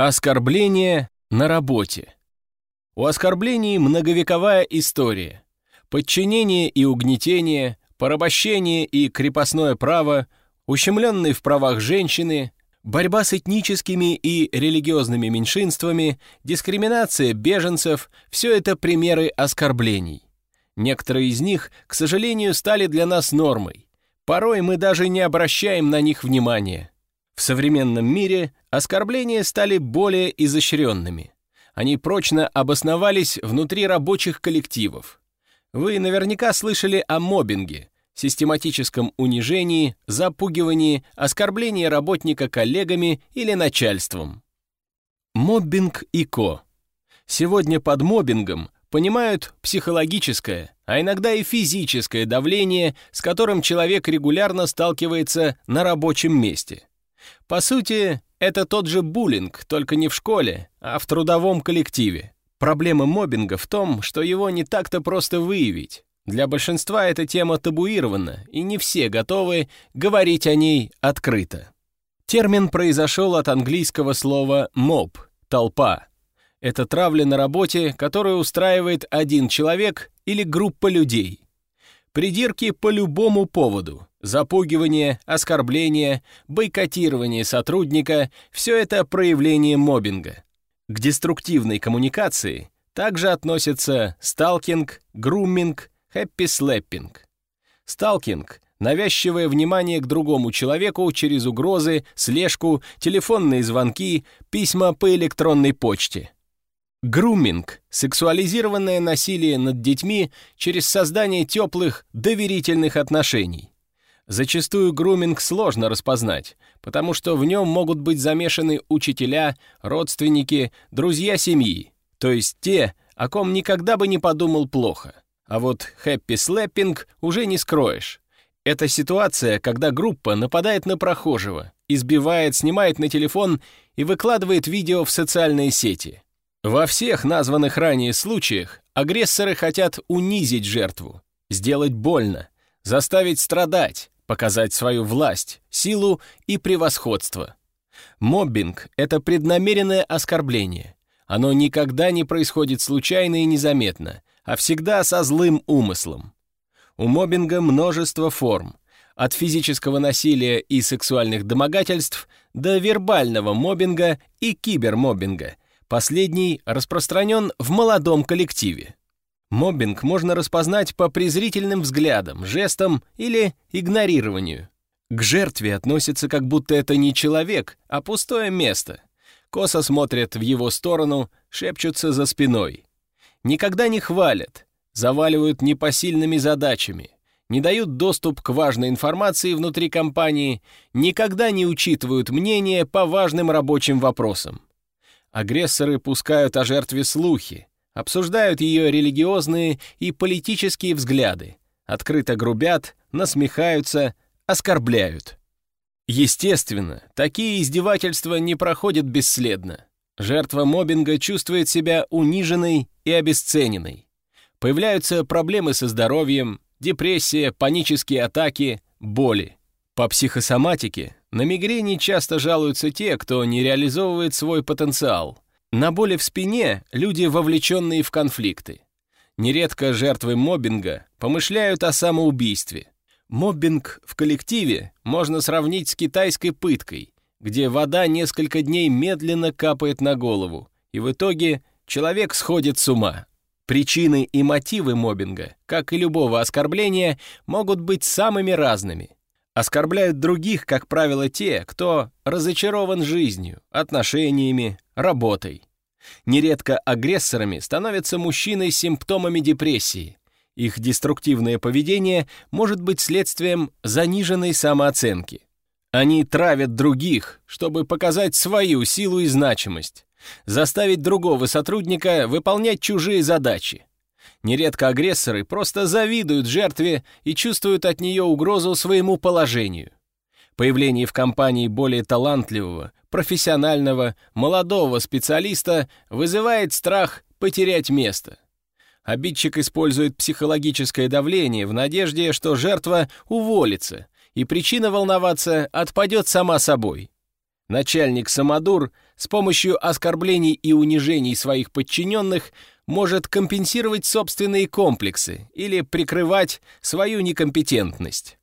Оскорбление на работе. У оскорблений многовековая история. Подчинение и угнетение, порабощение и крепостное право, ущемленные в правах женщины, борьба с этническими и религиозными меньшинствами, дискриминация беженцев – все это примеры оскорблений. Некоторые из них, к сожалению, стали для нас нормой. Порой мы даже не обращаем на них внимания. В современном мире оскорбления стали более изощренными. Они прочно обосновались внутри рабочих коллективов. Вы наверняка слышали о мобинге, систематическом унижении, запугивании, оскорблении работника коллегами или начальством. Моббинг и ко. Сегодня под мобингом понимают психологическое, а иногда и физическое давление, с которым человек регулярно сталкивается на рабочем месте. По сути, это тот же буллинг, только не в школе, а в трудовом коллективе. Проблема мобинга в том, что его не так-то просто выявить. Для большинства эта тема табуирована, и не все готовы говорить о ней открыто. Термин произошел от английского слова «mob» — «толпа». Это травля на работе, которую устраивает один человек или группа людей. Придирки по любому поводу. Запугивание, оскорбление, бойкотирование сотрудника – все это проявление моббинга. К деструктивной коммуникации также относятся сталкинг, груминг, хэппи-слэппинг. Сталкинг – навязчивое внимание к другому человеку через угрозы, слежку, телефонные звонки, письма по электронной почте – Груминг — сексуализированное насилие над детьми через создание теплых, доверительных отношений. Зачастую груминг сложно распознать, потому что в нем могут быть замешаны учителя, родственники, друзья семьи, то есть те, о ком никогда бы не подумал плохо. А вот хэппи-слэппинг уже не скроешь. Это ситуация, когда группа нападает на прохожего, избивает, снимает на телефон и выкладывает видео в социальные сети — во всех названных ранее случаях агрессоры хотят унизить жертву, сделать больно, заставить страдать, показать свою власть, силу и превосходство. Моббинг — это преднамеренное оскорбление. Оно никогда не происходит случайно и незаметно, а всегда со злым умыслом. У моббинга множество форм, от физического насилия и сексуальных домогательств до вербального моббинга и кибермоббинга — Последний распространен в молодом коллективе. Моббинг можно распознать по презрительным взглядам, жестам или игнорированию. К жертве относится как будто это не человек, а пустое место. Косо смотрят в его сторону, шепчутся за спиной. Никогда не хвалят, заваливают непосильными задачами, не дают доступ к важной информации внутри компании, никогда не учитывают мнение по важным рабочим вопросам. Агрессоры пускают о жертве слухи, обсуждают ее религиозные и политические взгляды, открыто грубят, насмехаются, оскорбляют. Естественно, такие издевательства не проходят бесследно. Жертва мобинга чувствует себя униженной и обесцененной. Появляются проблемы со здоровьем, депрессия, панические атаки, боли. По психосоматике на мигрени часто жалуются те, кто не реализовывает свой потенциал. На боли в спине люди, вовлеченные в конфликты. Нередко жертвы моббинга помышляют о самоубийстве. Моббинг в коллективе можно сравнить с китайской пыткой, где вода несколько дней медленно капает на голову, и в итоге человек сходит с ума. Причины и мотивы моббинга, как и любого оскорбления, могут быть самыми разными – Оскорбляют других, как правило, те, кто разочарован жизнью, отношениями, работой. Нередко агрессорами становятся мужчины с симптомами депрессии. Их деструктивное поведение может быть следствием заниженной самооценки. Они травят других, чтобы показать свою силу и значимость, заставить другого сотрудника выполнять чужие задачи. Нередко агрессоры просто завидуют жертве и чувствуют от нее угрозу своему положению. Появление в компании более талантливого, профессионального, молодого специалиста вызывает страх потерять место. Обидчик использует психологическое давление в надежде, что жертва уволится, и причина волноваться отпадет сама собой. Начальник Самодур с помощью оскорблений и унижений своих подчиненных может компенсировать собственные комплексы или прикрывать свою некомпетентность.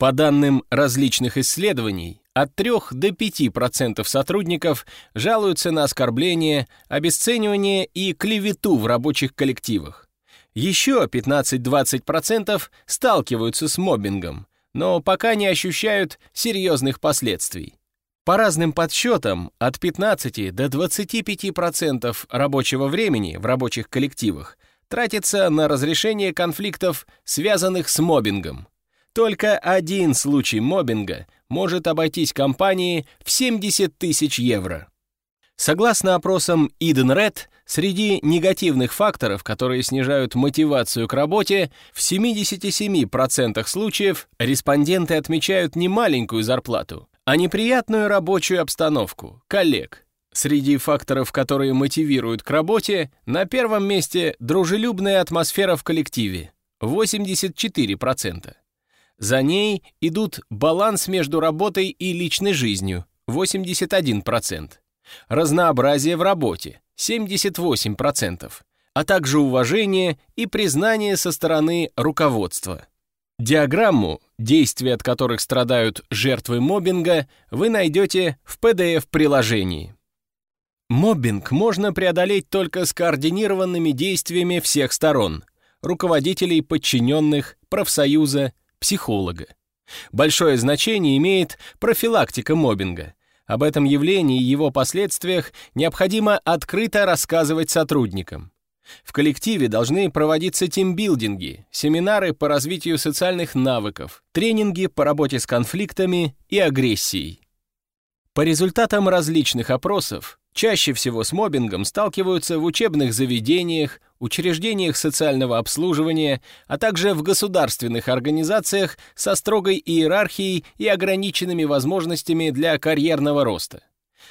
По данным различных исследований, от 3 до 5% сотрудников жалуются на оскорбление, обесценивание и клевету в рабочих коллективах. Еще 15-20% сталкиваются с моббингом, но пока не ощущают серьезных последствий. По разным подсчетам, от 15 до 25% рабочего времени в рабочих коллективах тратится на разрешение конфликтов, связанных с моббингом. Только один случай моббинга может обойтись компании в 70 тысяч евро. Согласно опросам Eden Red, среди негативных факторов, которые снижают мотивацию к работе, в 77% случаев респонденты отмечают не маленькую зарплату, а неприятную рабочую обстановку, коллег. Среди факторов, которые мотивируют к работе, на первом месте дружелюбная атмосфера в коллективе – 84%. За ней идут баланс между работой и личной жизнью – 81% разнообразие в работе – 78%, а также уважение и признание со стороны руководства. Диаграмму, действия от которых страдают жертвы моббинга, вы найдете в PDF-приложении. Моббинг можно преодолеть только скоординированными действиями всех сторон – руководителей, подчиненных, профсоюза, психолога. Большое значение имеет профилактика моббинга – об этом явлении и его последствиях необходимо открыто рассказывать сотрудникам. В коллективе должны проводиться тимбилдинги, семинары по развитию социальных навыков, тренинги по работе с конфликтами и агрессией. По результатам различных опросов, чаще всего с мобингом сталкиваются в учебных заведениях, учреждениях социального обслуживания, а также в государственных организациях со строгой иерархией и ограниченными возможностями для карьерного роста.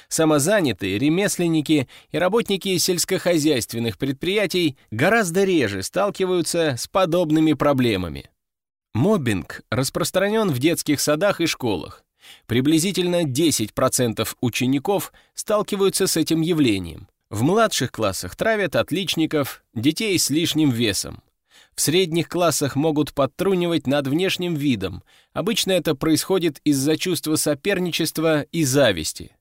Самозанятые, ремесленники и работники сельскохозяйственных предприятий гораздо реже сталкиваются с подобными проблемами. Моббинг распространен в детских садах и школах. Приблизительно 10% учеников сталкиваются с этим явлением. В младших классах травят отличников, детей с лишним весом. В средних классах могут подтрунивать над внешним видом. Обычно это происходит из-за чувства соперничества и зависти.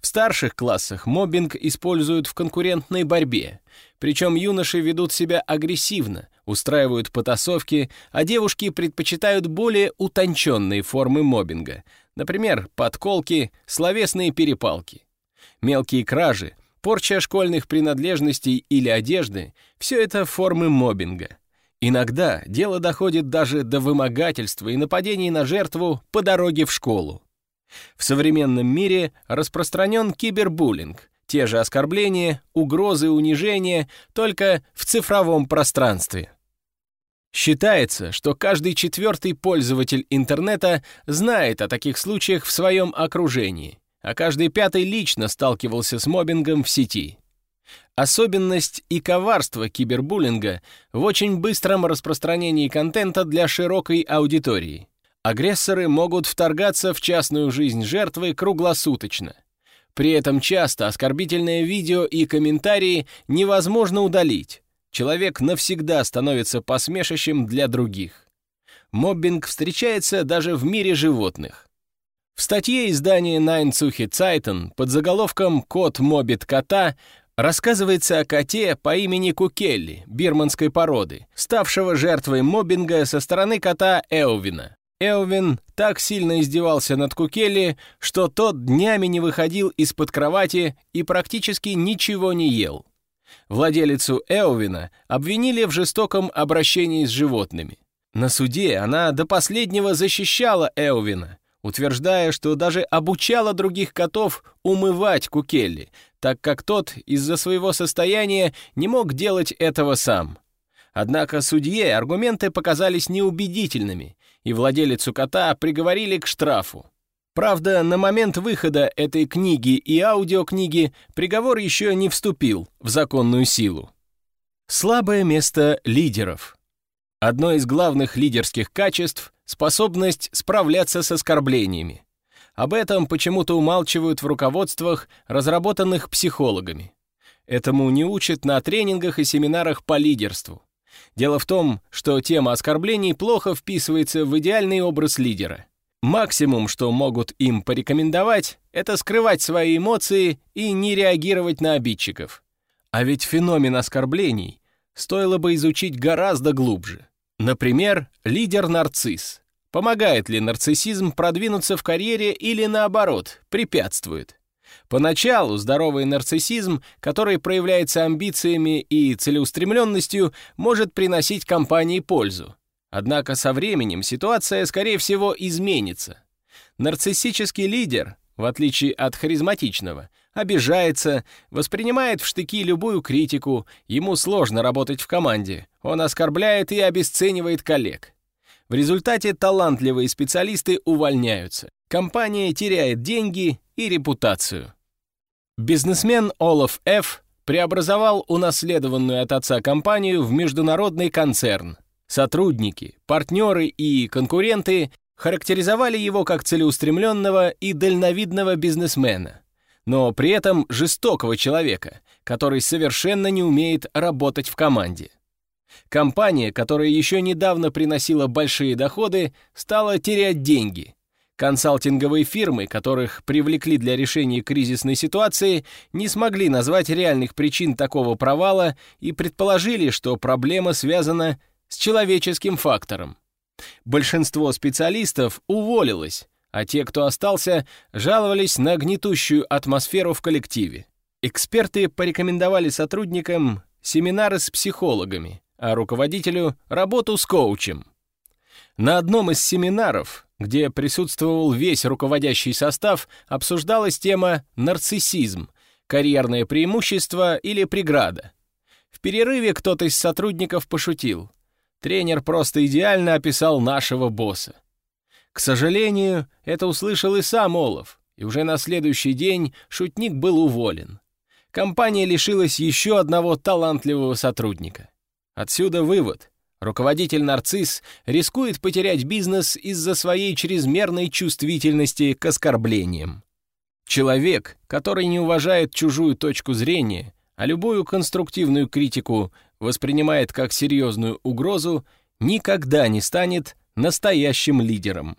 В старших классах моббинг используют в конкурентной борьбе. Причем юноши ведут себя агрессивно, устраивают потасовки, а девушки предпочитают более утонченные формы моббинга, например, подколки, словесные перепалки. Мелкие кражи, порча школьных принадлежностей или одежды — все это формы моббинга. Иногда дело доходит даже до вымогательства и нападений на жертву по дороге в школу. В современном мире распространен кибербуллинг, те же оскорбления, угрозы, унижения, только в цифровом пространстве. Считается, что каждый четвертый пользователь интернета знает о таких случаях в своем окружении а каждый пятый лично сталкивался с мобингом в сети. Особенность и коварство кибербуллинга в очень быстром распространении контента для широкой аудитории. Агрессоры могут вторгаться в частную жизнь жертвы круглосуточно. При этом часто оскорбительное видео и комментарии невозможно удалить. Человек навсегда становится посмешищем для других. Моббинг встречается даже в мире животных. В статье издания Zuhi Zeitung под заголовком «Кот мобит кота» рассказывается о коте по имени Кукелли, бирманской породы, ставшего жертвой моббинга со стороны кота Эовина. Эовин так сильно издевался над Кукелли, что тот днями не выходил из-под кровати и практически ничего не ел. Владелицу Эовина обвинили в жестоком обращении с животными. На суде она до последнего защищала Эовина, утверждая, что даже обучала других котов умывать Кукелли, так как тот из-за своего состояния не мог делать этого сам. Однако судье аргументы показались неубедительными, и владелицу кота приговорили к штрафу. Правда, на момент выхода этой книги и аудиокниги приговор еще не вступил в законную силу. Слабое место лидеров. Одно из главных лидерских качеств — способность справляться с оскорблениями. Об этом почему-то умалчивают в руководствах, разработанных психологами. Этому не учат на тренингах и семинарах по лидерству. Дело в том, что тема оскорблений плохо вписывается в идеальный образ лидера. Максимум, что могут им порекомендовать, это скрывать свои эмоции и не реагировать на обидчиков. А ведь феномен оскорблений стоило бы изучить гораздо глубже. Например, лидер-нарцисс. Помогает ли нарциссизм продвинуться в карьере или наоборот, препятствует? Поначалу здоровый нарциссизм, который проявляется амбициями и целеустремленностью, может приносить компании пользу. Однако со временем ситуация, скорее всего, изменится. Нарциссический лидер, в отличие от харизматичного, обижается, воспринимает в штыки любую критику, ему сложно работать в команде, он оскорбляет и обесценивает коллег. В результате талантливые специалисты увольняются, компания теряет деньги и репутацию. Бизнесмен Олаф Ф. преобразовал унаследованную от отца компанию в международный концерн. Сотрудники, партнеры и конкуренты характеризовали его как целеустремленного и дальновидного бизнесмена, но при этом жестокого человека, который совершенно не умеет работать в команде. Компания, которая еще недавно приносила большие доходы, стала терять деньги. Консалтинговые фирмы, которых привлекли для решения кризисной ситуации, не смогли назвать реальных причин такого провала и предположили, что проблема связана с человеческим фактором. Большинство специалистов уволилось, а те, кто остался, жаловались на гнетущую атмосферу в коллективе. Эксперты порекомендовали сотрудникам семинары с психологами, а руководителю — работу с коучем. На одном из семинаров, где присутствовал весь руководящий состав, обсуждалась тема «нарциссизм», «карьерное преимущество» или «преграда». В перерыве кто-то из сотрудников пошутил. Тренер просто идеально описал нашего босса. К сожалению, это услышал и сам Олаф, и уже на следующий день шутник был уволен. Компания лишилась еще одного талантливого сотрудника. Отсюда вывод. Руководитель-нарцисс рискует потерять бизнес из-за своей чрезмерной чувствительности к оскорблениям. Человек, который не уважает чужую точку зрения, а любую конструктивную критику воспринимает как серьезную угрозу, никогда не станет настоящим лидером.